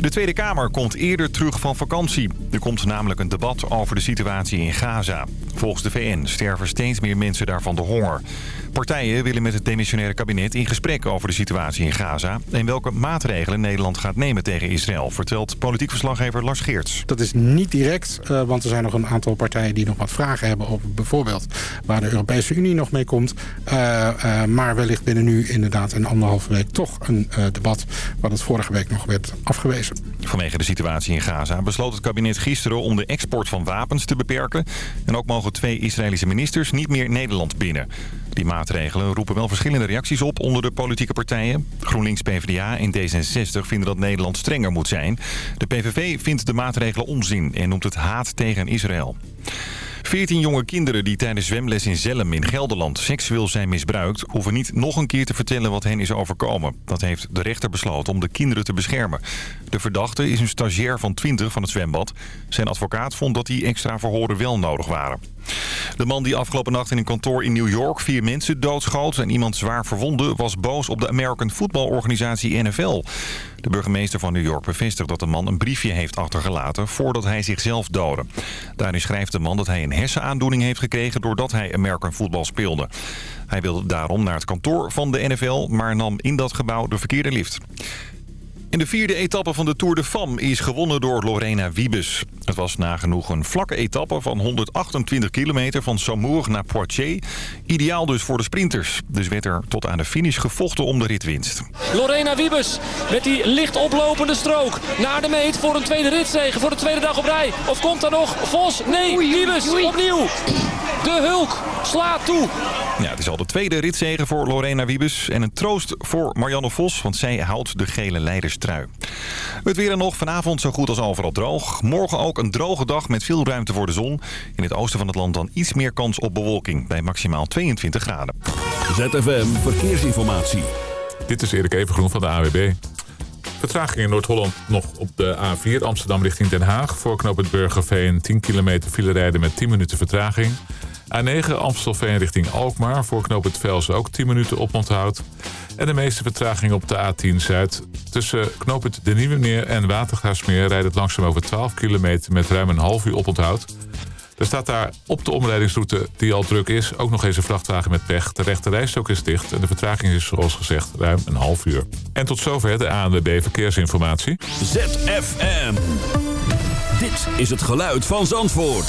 De Tweede Kamer komt eerder terug van vakantie. Er komt namelijk een debat over de situatie in Gaza. Volgens de VN sterven steeds meer mensen daar van de honger. Partijen willen met het demissionaire kabinet in gesprek over de situatie in Gaza... en welke maatregelen Nederland gaat nemen tegen Israël... vertelt politiek verslaggever Lars Geerts. Dat is niet direct, uh, want er zijn nog een aantal partijen die nog wat vragen hebben... over bijvoorbeeld waar de Europese Unie nog mee komt. Uh, uh, maar wellicht binnen nu inderdaad een anderhalve week toch een debat... wat het vorige week nog werd afgewezen. Vanwege de situatie in Gaza besloot het kabinet gisteren om de export van wapens te beperken. En ook mogen twee Israëlische ministers niet meer Nederland binnen. Die maatregelen roepen wel verschillende reacties op onder de politieke partijen. GroenLinks, PvdA en D66 vinden dat Nederland strenger moet zijn. De PVV vindt de maatregelen onzin en noemt het haat tegen Israël. 14 jonge kinderen die tijdens zwemles in Zelm in Gelderland seksueel zijn misbruikt... hoeven niet nog een keer te vertellen wat hen is overkomen. Dat heeft de rechter besloten om de kinderen te beschermen. De verdachte is een stagiair van 20 van het zwembad. Zijn advocaat vond dat die extra verhoren wel nodig waren. De man die afgelopen nacht in een kantoor in New York vier mensen doodschoot en iemand zwaar verwonde was boos op de American voetbalorganisatie NFL. De burgemeester van New York bevestigt dat de man een briefje heeft achtergelaten voordat hij zichzelf doodde. Daarin schrijft de man dat hij een hersenaandoening heeft gekregen doordat hij American voetbal speelde. Hij wilde daarom naar het kantoor van de NFL, maar nam in dat gebouw de verkeerde lift. In de vierde etappe van de Tour de Femme is gewonnen door Lorena Wiebes. Het was nagenoeg een vlakke etappe van 128 kilometer van Saumur naar Poitiers. Ideaal dus voor de sprinters. Dus werd er tot aan de finish gevochten om de ritwinst. Lorena Wiebes met die licht oplopende strook naar de meet voor een tweede ritzegen. Voor de tweede dag op rij. Of komt er nog Vos? Nee, Wiebes opnieuw. De Hulk slaat toe. Ja, het is al de tweede ritzegen voor Lorena Wiebes. En een troost voor Marianne Vos, want zij houdt de gele leiderstrui. Het weer en nog vanavond zo goed als overal droog. Morgen ook een droge dag met veel ruimte voor de zon. In het oosten van het land dan iets meer kans op bewolking bij maximaal 22 graden. ZFM Verkeersinformatie. Dit is Erik Evengroen van de AWB. Vertraging in Noord-Holland nog op de A4 Amsterdam richting Den Haag. Voor knooppunt Burgerveen 10 kilometer file rijden met 10 minuten vertraging. A9 Amstelveen richting Alkmaar. Voor knooppunt Velsen ook 10 minuten oponthoud. En de meeste vertraging op de A10 Zuid. Tussen knooppunt De Nieuwe en Watergaasmeer rijdt het langzaam over 12 kilometer met ruim een half uur oponthoud. Er staat daar op de omleidingsroute die al druk is ook nog eens een vrachtwagen met pech. De rechte rijstok is dicht en de vertraging is zoals gezegd ruim een half uur. En tot zover de ANWB Verkeersinformatie. ZFM. Dit is het geluid van Zandvoort.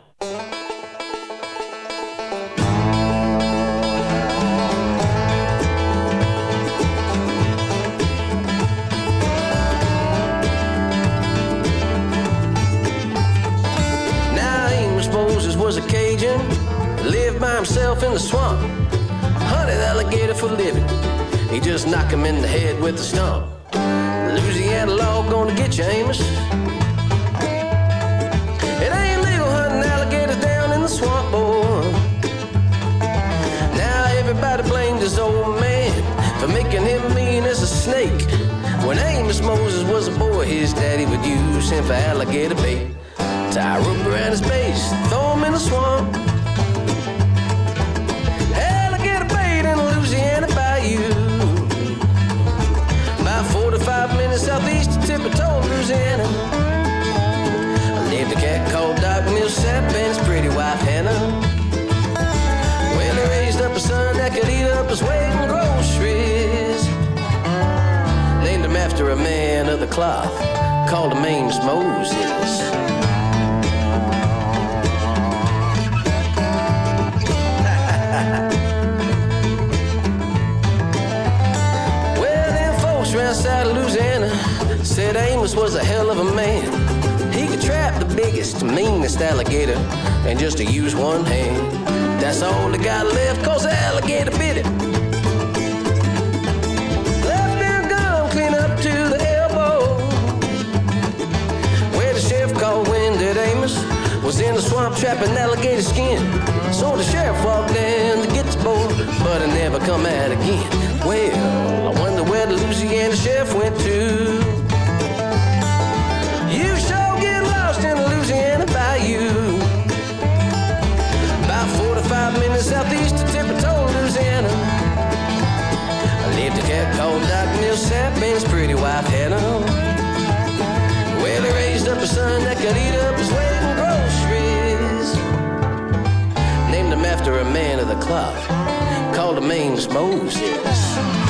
himself in the swamp. Hunted alligator for living. He just knock him in the head with a stump. Louisiana law gonna get you, Amos. It ain't legal hunting alligators down in the swamp, boy. Now everybody blamed his old man for making him mean as a snake. When Amos Moses was a boy, his daddy would use him for alligator bait. Tie a rope around his base, throw him in the swamp. Tippetoe, Louisiana. Lived a cat called Doc Millsap and his pretty wife Hannah. Well, he raised up a son that could eat up his weight in groceries. Named him after a man of the cloth, called him Amos Moses. Said Amos was a hell of a man. He could trap the biggest, meanest alligator and just to use one hand. That's all he got left, cause the alligator bit it. Left him gum clean up to the elbow. Where the chef called Winded Amos was in the swamp trapping alligator skin. So the sheriff walked in to get the boat, but I never come out again. Well, I wonder where the Louisiana sheriff went to. club. Call the main Moses.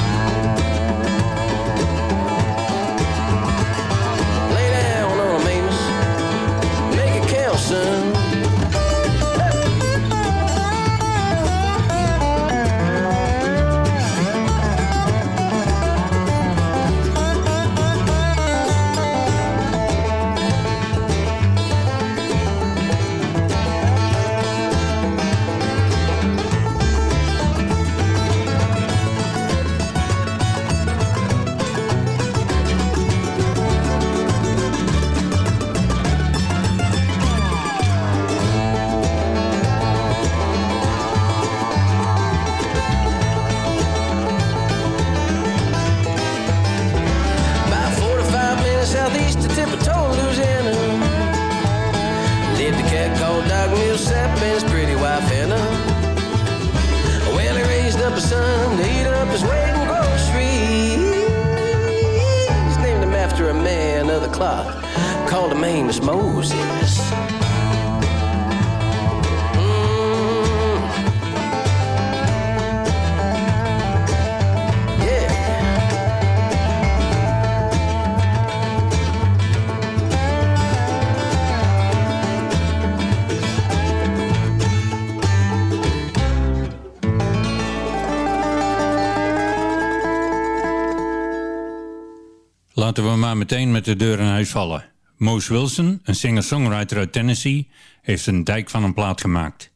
Laten we maar meteen met de deur in huis vallen. Mose Wilson, een singer-songwriter uit Tennessee, heeft een dijk van een plaat gemaakt.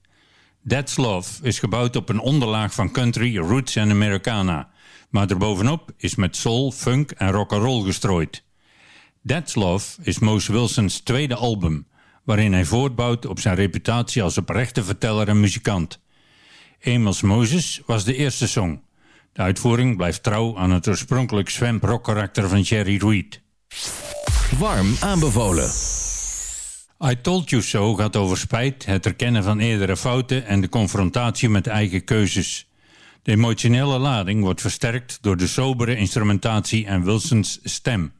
That's Love is gebouwd op een onderlaag van country, roots en Americana, maar erbovenop is met soul, funk en rock'n'roll gestrooid. That's Love is Mose Wilsons tweede album, waarin hij voortbouwt op zijn reputatie als oprechte verteller en muzikant. Amos Moses was de eerste song. De uitvoering blijft trouw aan het oorspronkelijk swamp karakter van Jerry Reed. Warm aanbevolen. I Told You So gaat over spijt, het erkennen van eerdere fouten en de confrontatie met eigen keuzes. De emotionele lading wordt versterkt door de sobere instrumentatie en Wilsons stem.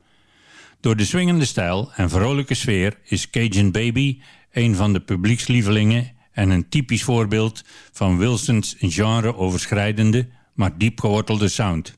Door de swingende stijl en vrolijke sfeer is Cajun Baby een van de publiekslievelingen en een typisch voorbeeld van Wilsons genre-overschrijdende, maar diep gewortelde sound.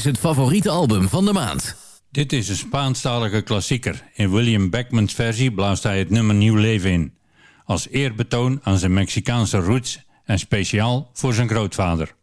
is het favoriete album van de maand. Dit is een Spaanstalige klassieker. In William Beckman's versie blaast hij het nummer nieuw leven in. Als eerbetoon aan zijn Mexicaanse roots en speciaal voor zijn grootvader.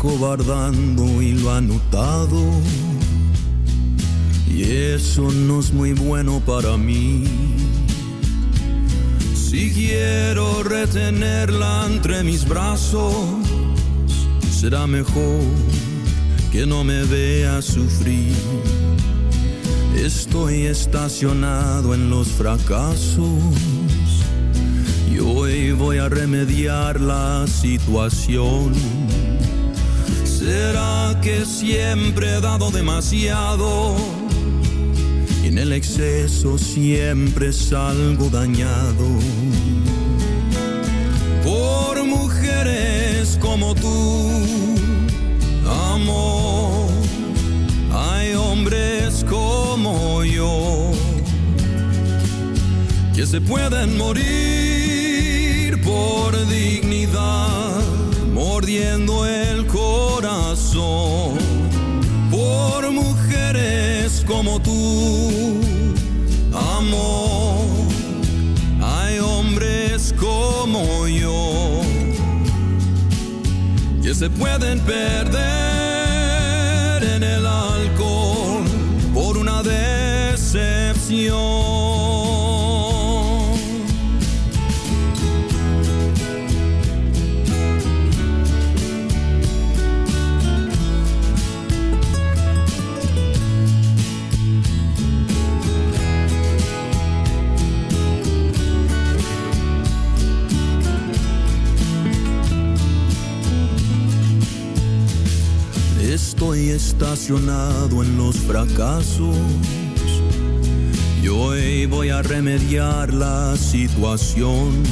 acobardando y lo ha notado. Y eso no es muy bueno para mí. Si quiero retenerla entre mis brazos, será mejor que no me vea sufrir. Estoy estacionado en los fracasos y hoy voy a remediar la situación. ¿Será que siempre he dado demasiado? Y en el exceso siempre salgo dañado. Por mujeres como tú, amor, hay hombres como yo que se pueden morir por dignidad, mordiendo el Por mujeres como tú, amor, hay hombres como yo que se pueden perder en el alcohol por una decepción. Estacionado en los fracasos y hoy voy a remediar la situación.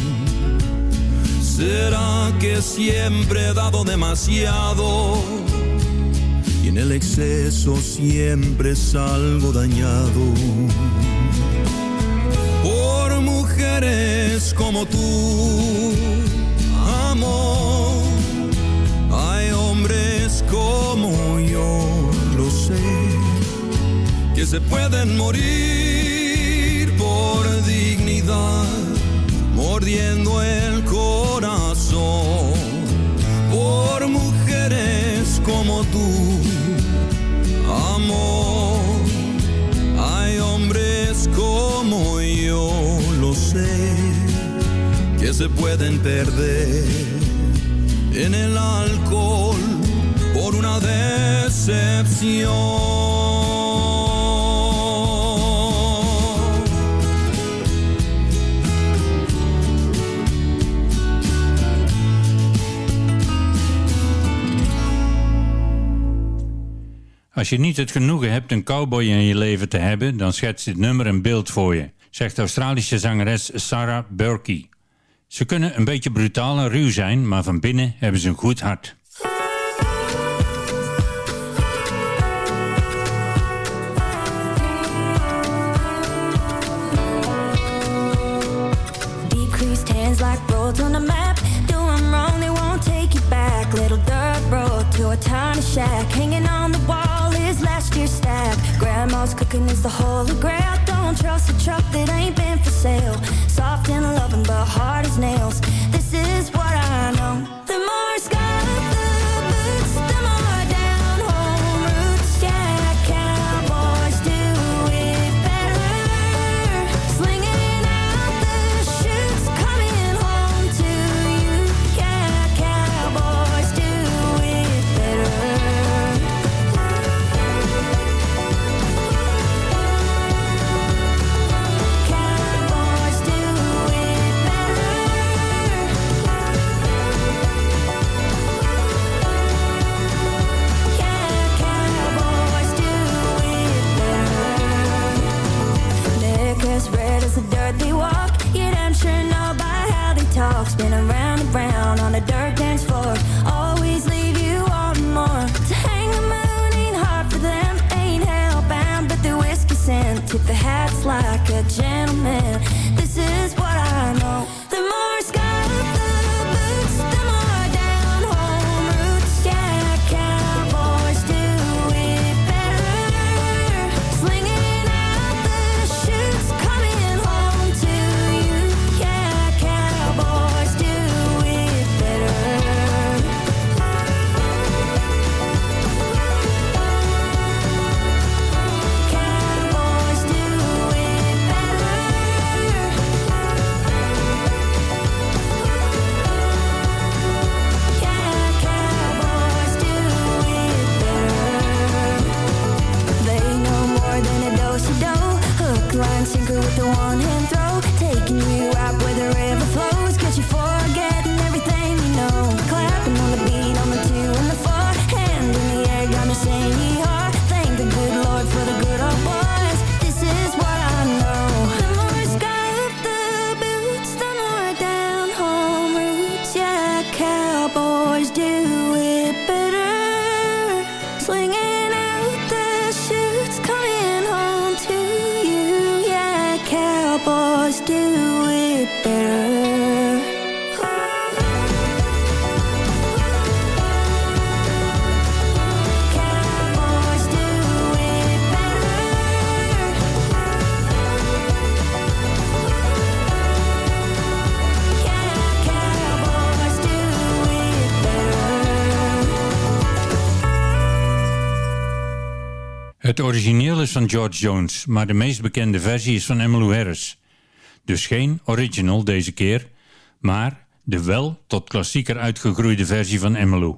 ¿Será que siempre he dado demasiado y en el exceso siempre salgo dañado? Por mujeres como tú, yo, lo sé, que se pueden morir por dignidad, mordiendo el corazón. Por mujeres como tú, amor, hay hombres como yo, lo sé, que se pueden perder en el alcohol una decepción. Als je niet het genoegen hebt een cowboy in je leven te hebben, dan schetst dit nummer een beeld voor je, zegt Australische zangeres Sarah Burkey. Ze kunnen een beetje brutaal en ruw zijn, maar van binnen hebben ze een goed hart. Tiny shack. Hanging on the wall is last year's stack. Grandma's cooking is the holy grail. Don't trust a truck that ain't been for sale. Soft and loving, but hard as nails. This is what I know. Het origineel is van George Jones, maar de meest bekende versie is van Emmylou Harris. Dus geen original deze keer, maar de wel tot klassieker uitgegroeide versie van Emmylou.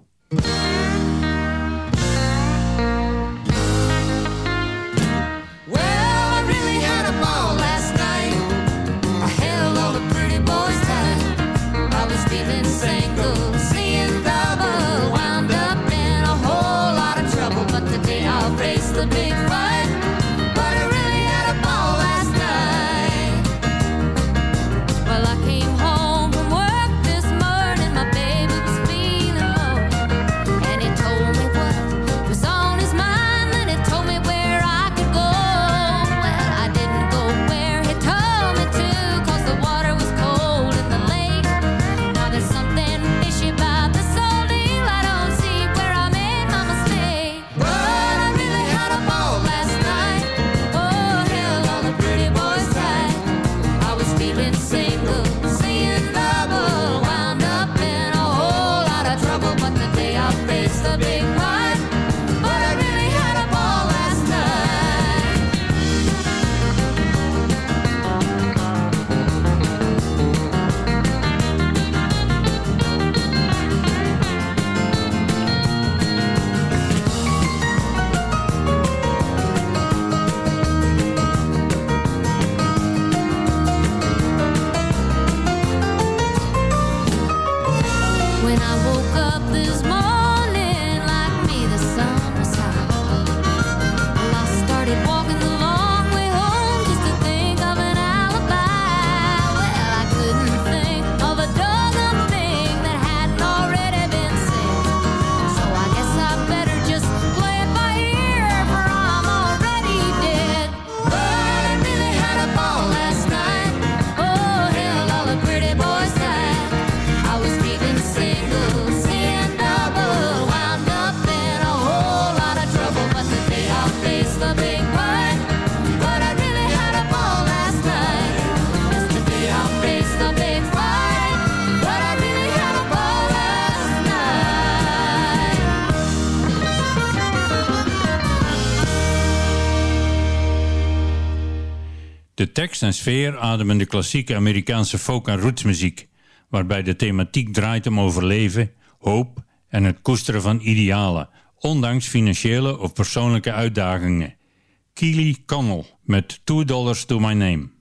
sfeer ademen de klassieke Amerikaanse folk- en rootsmuziek, waarbij de thematiek draait om overleven, hoop en het koesteren van idealen, ondanks financiële of persoonlijke uitdagingen. Keely Connell met Two Dollars to My Name.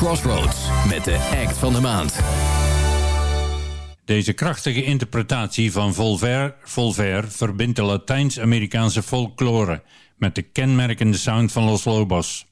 Crossroads met de act van de maand. Deze krachtige interpretatie van Volver, Volver verbindt de Latijns-Amerikaanse folklore met de kenmerkende sound van Los Lobos.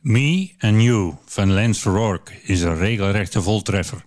Me and You van Lance Rourke is een regelrechte voltreffer.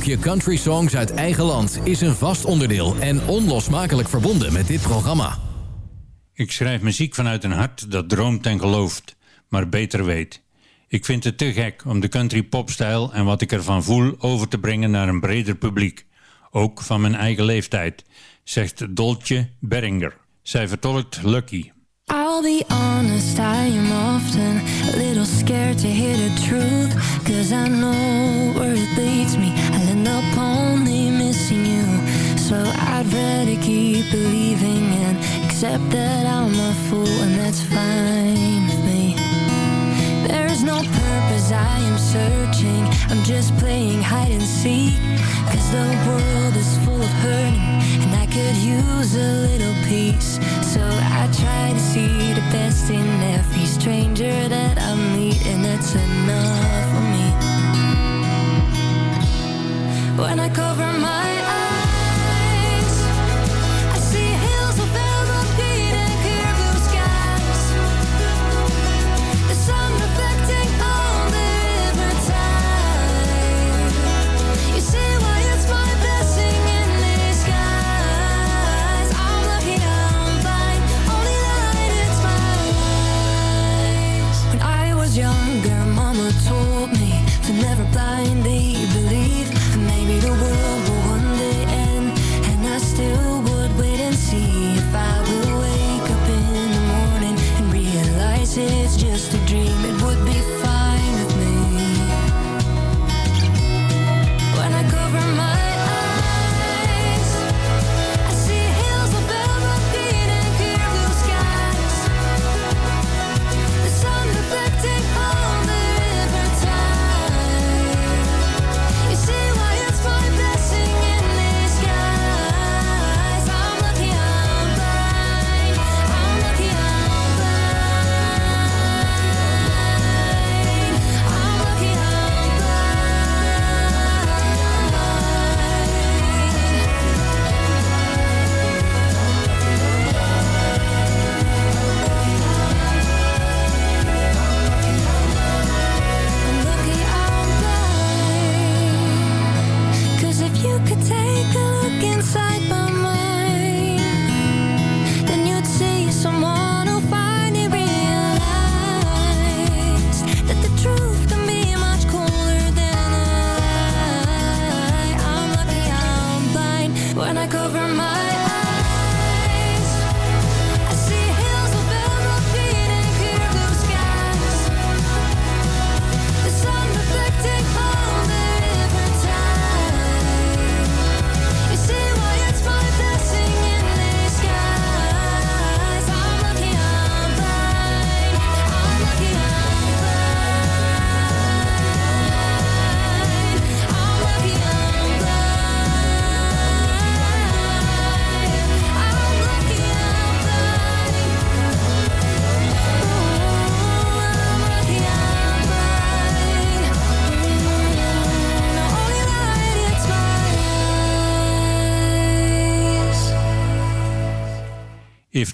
Blokje Country Songs uit eigen land is een vast onderdeel en onlosmakelijk verbonden met dit programma. Ik schrijf muziek vanuit een hart dat droomt en gelooft, maar beter weet. Ik vind het te gek om de country popstijl en wat ik ervan voel over te brengen naar een breder publiek. Ook van mijn eigen leeftijd, zegt Dolce Beringer. Zij vertolkt Lucky. I'll be honest, I am often a little scared to hear the truth. Cause I know where it leads me. End up only missing you. So I'd rather keep believing and accept that I'm a fool, and that's fine with me. There's no purpose, I am searching. I'm just playing hide and seek. Cause the world is full of hurting, and I could use a little peace. So I try to see the best in every stranger that I meet, and that's enough for me. When I cover my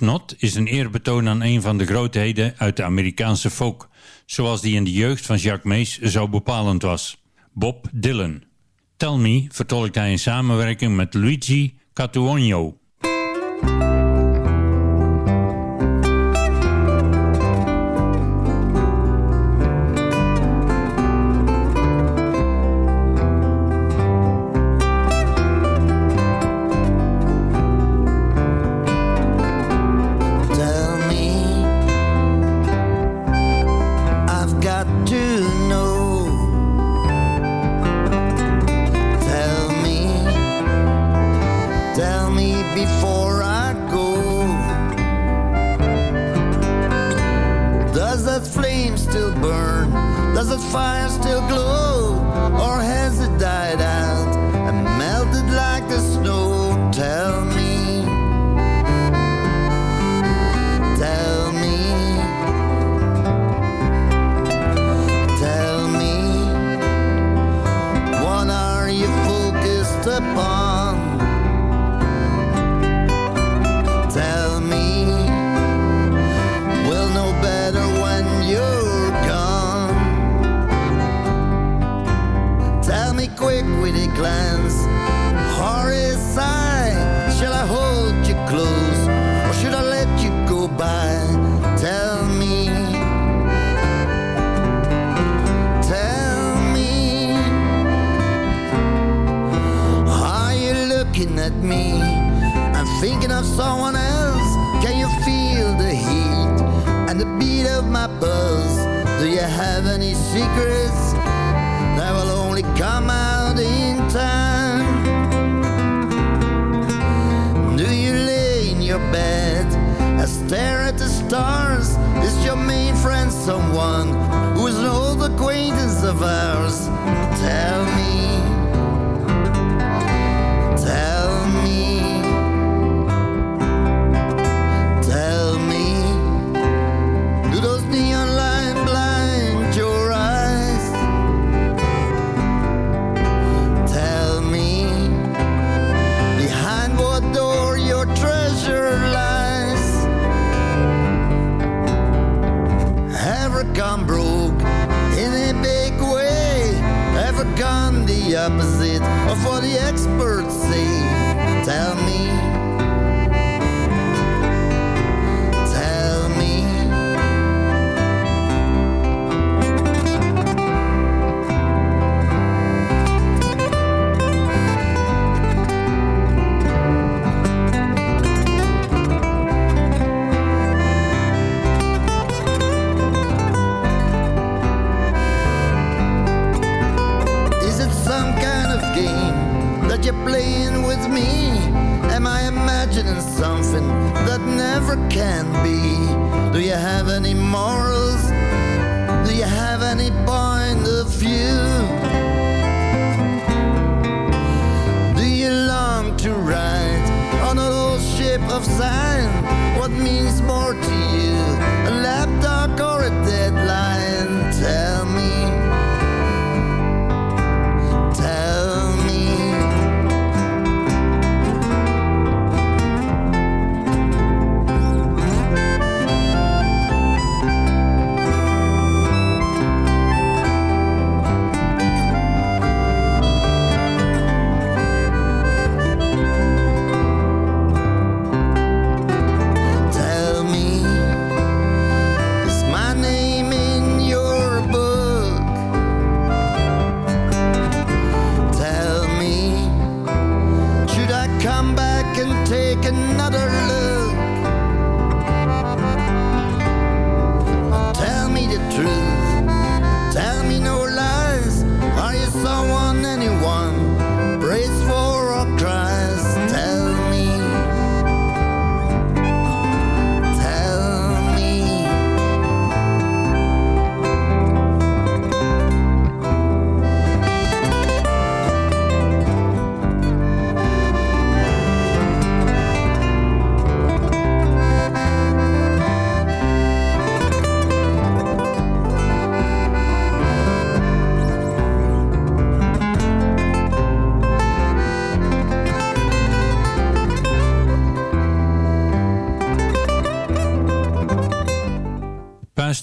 Not is een eerbetoon aan een van de grootheden uit de Amerikaanse folk, zoals die in de jeugd van Jacques Mees zo bepalend was. Bob Dylan. Tell Me vertolkt hij in samenwerking met Luigi Catuogno. the opposite of what the experts say. Tell me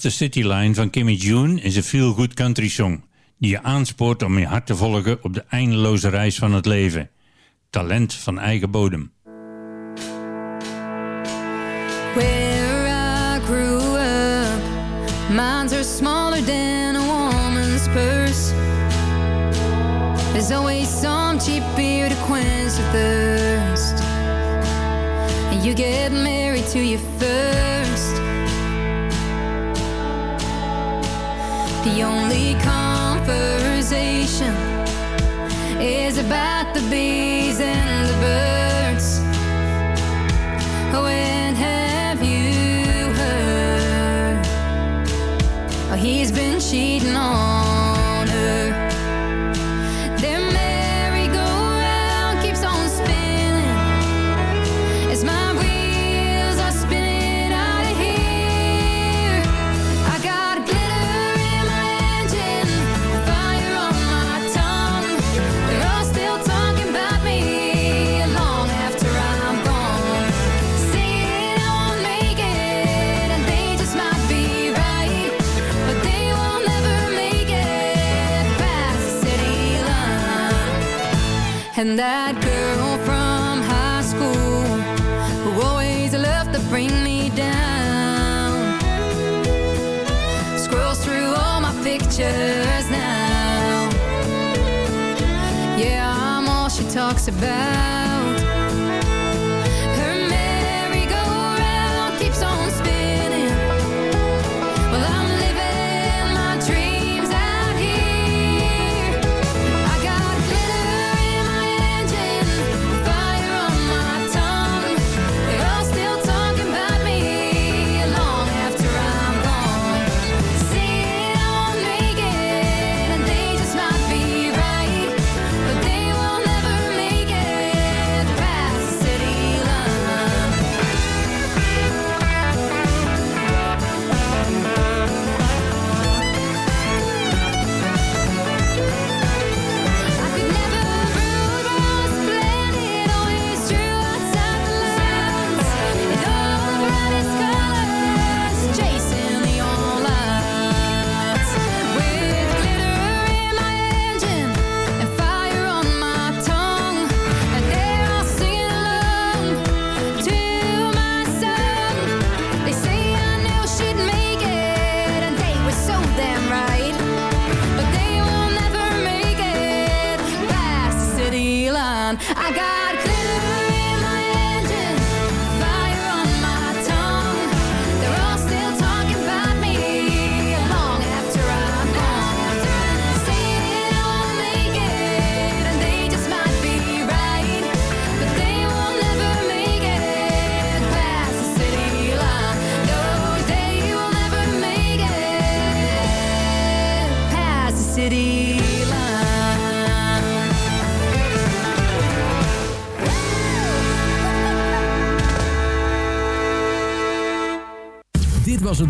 Just City Line van Kimmy June is een feel-good country song die je aanspoort om je hart te volgen op de eindeloze reis van het leven. Talent van eigen bodem. Where I grew up, minds are smaller than a woman's purse. There's always some cheap beer to quench your thirst. And you get married to your first. The only conversation is about the bees and the birds. When have you heard? Oh, he's been cheating on. And that girl from high school Who always loved to bring me down. Scrolls through all my pictures now. Yeah, I'm all she talks about.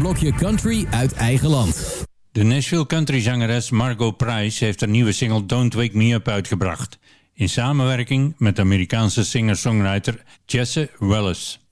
blokje country uit eigen land. De Nashville country zangeres Margot Price heeft haar nieuwe single Don't Wake Me Up uitgebracht. In samenwerking met de Amerikaanse singer-songwriter Jesse Wallace.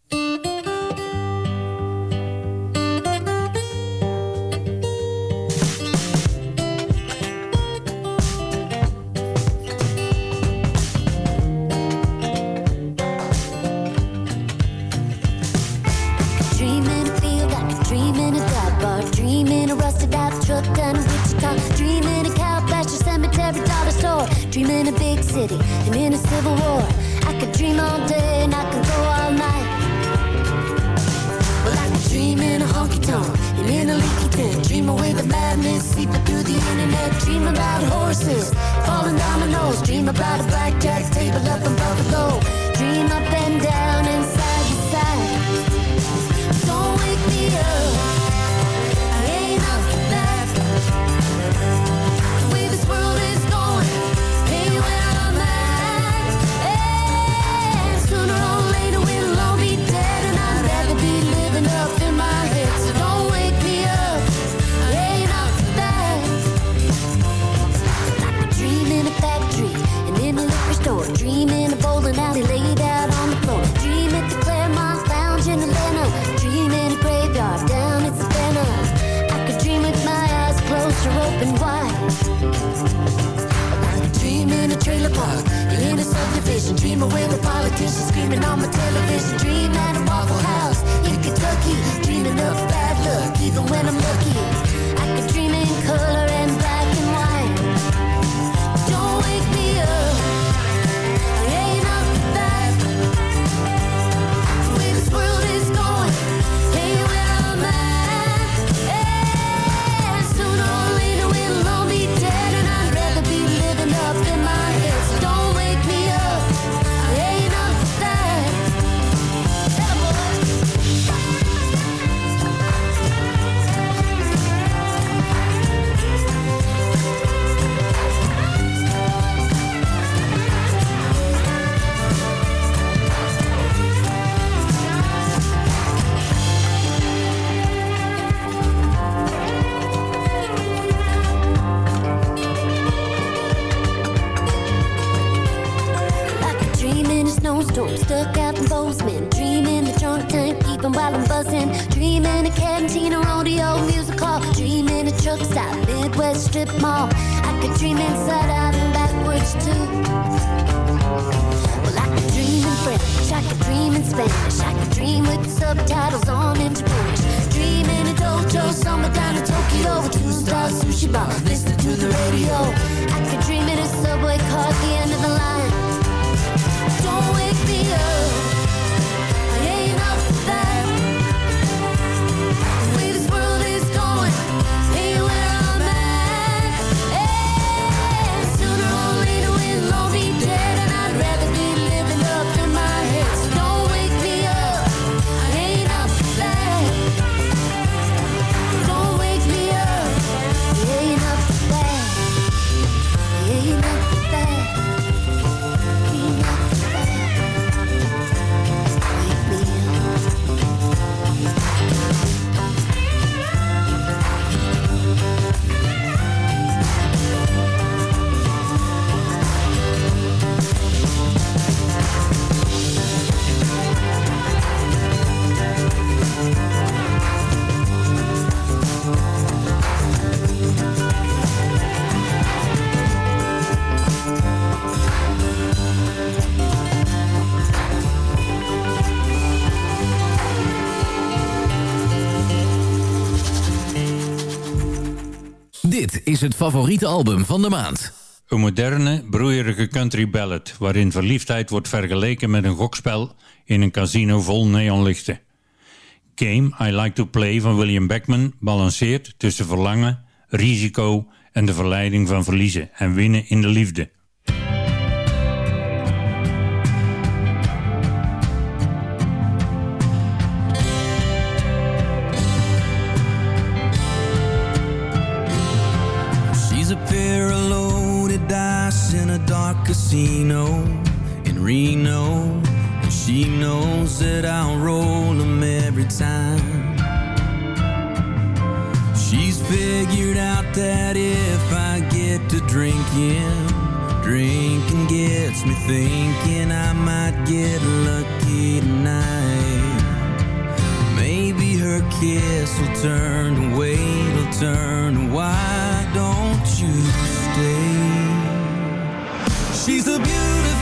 personality laid out on the floor. Dream at the Claremont Lounge in Atlanta. Dream in a graveyard down in Savannah. I could dream with my eyes closed or open wide. I could dream in a trailer park, in a subdivision. Dream away with politicians screaming on my square strip mall. I could dream inside out and backwards too. Well, I could dream in French, I could dream in Spanish, I could dream with subtitles on in Japan. Dreaming in Tokyo, summer down in Tokyo, with two star sushi bar, listening to the radio. I could dream in a subway car at the end of the line. Het favoriete album van de maand. Een moderne, broeierige country ballad... waarin verliefdheid wordt vergeleken met een gokspel... in een casino vol neonlichten. Game I Like to Play van William Beckman balanceert tussen verlangen, risico... en de verleiding van verliezen en winnen in de liefde. Casino in Reno. And she knows that I'll roll them every time. She's figured out that if I get to drinking, drinking gets me thinking I might get lucky tonight. Maybe her kiss will turn to wait, will turn why don't you stay? She's a beautiful,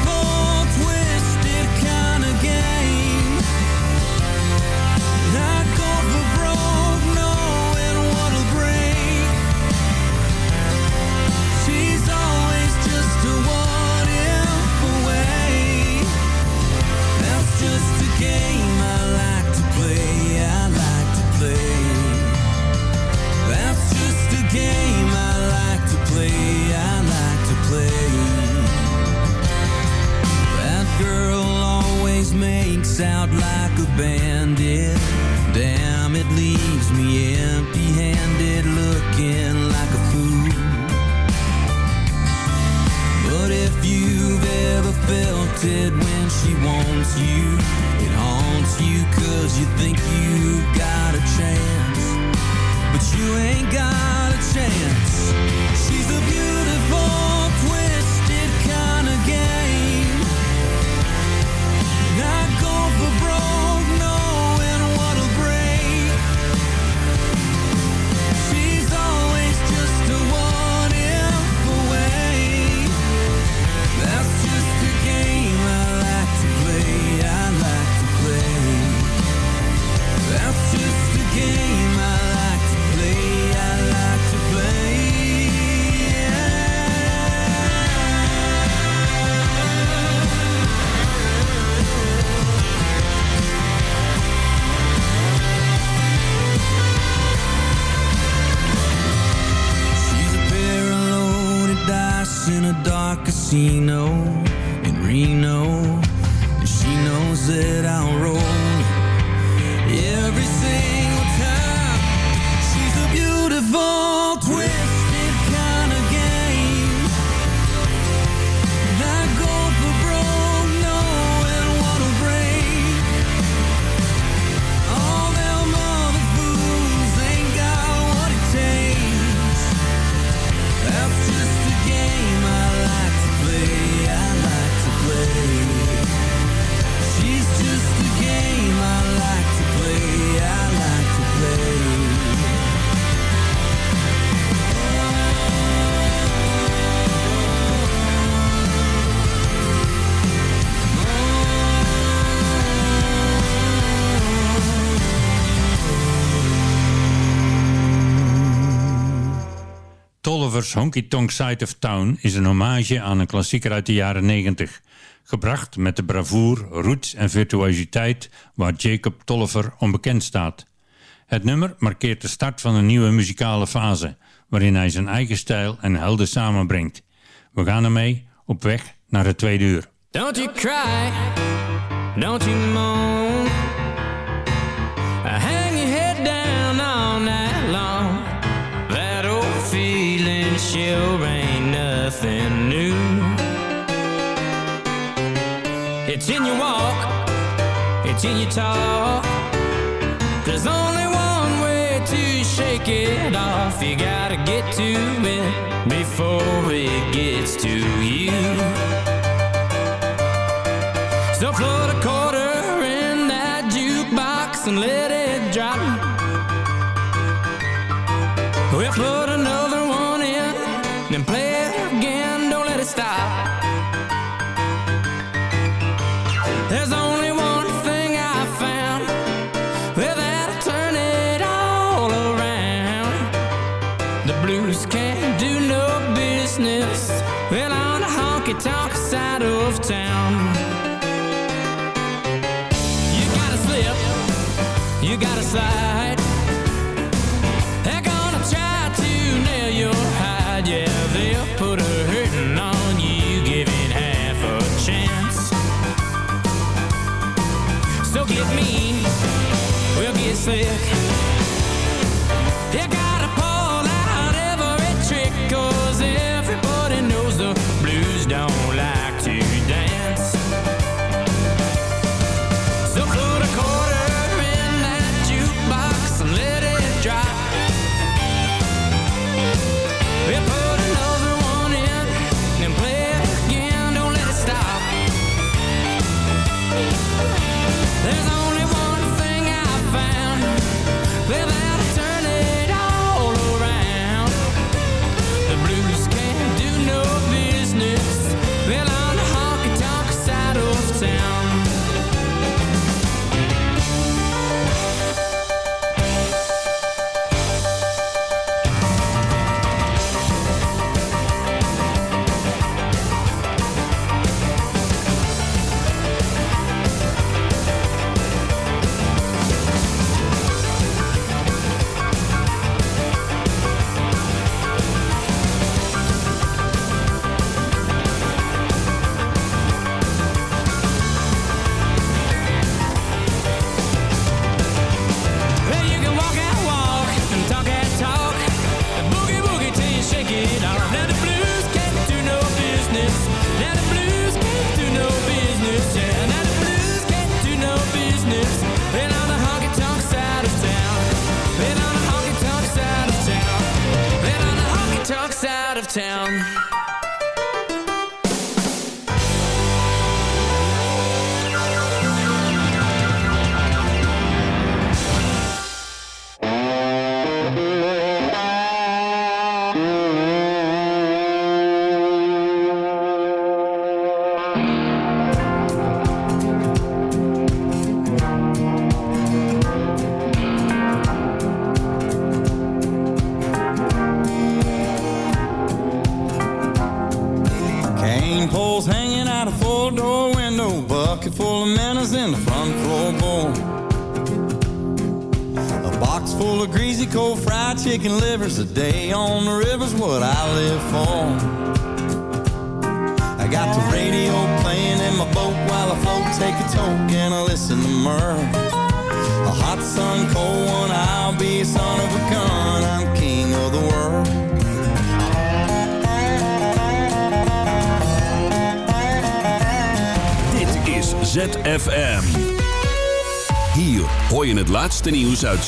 makes out like a bandit. Damn, it leaves me empty handed, looking like a fool. But if you've ever felt it when she wants you, it haunts you cause you think you got a chance. But you ain't got a chance. She's a beautiful, casino in Reno. And she knows that I'll roll every Tolliver's Honky Tonk Side of Town is een hommage aan een klassieker uit de jaren 90. Gebracht met de bravoer, roots en virtuositeit waar Jacob Tolliver onbekend staat. Het nummer markeert de start van een nieuwe muzikale fase, waarin hij zijn eigen stijl en helden samenbrengt. We gaan ermee op weg naar het tweede uur. Don't you cry, don't you moan. In talk. There's only one way to shake it off. You gotta get to it before it gets to you. So put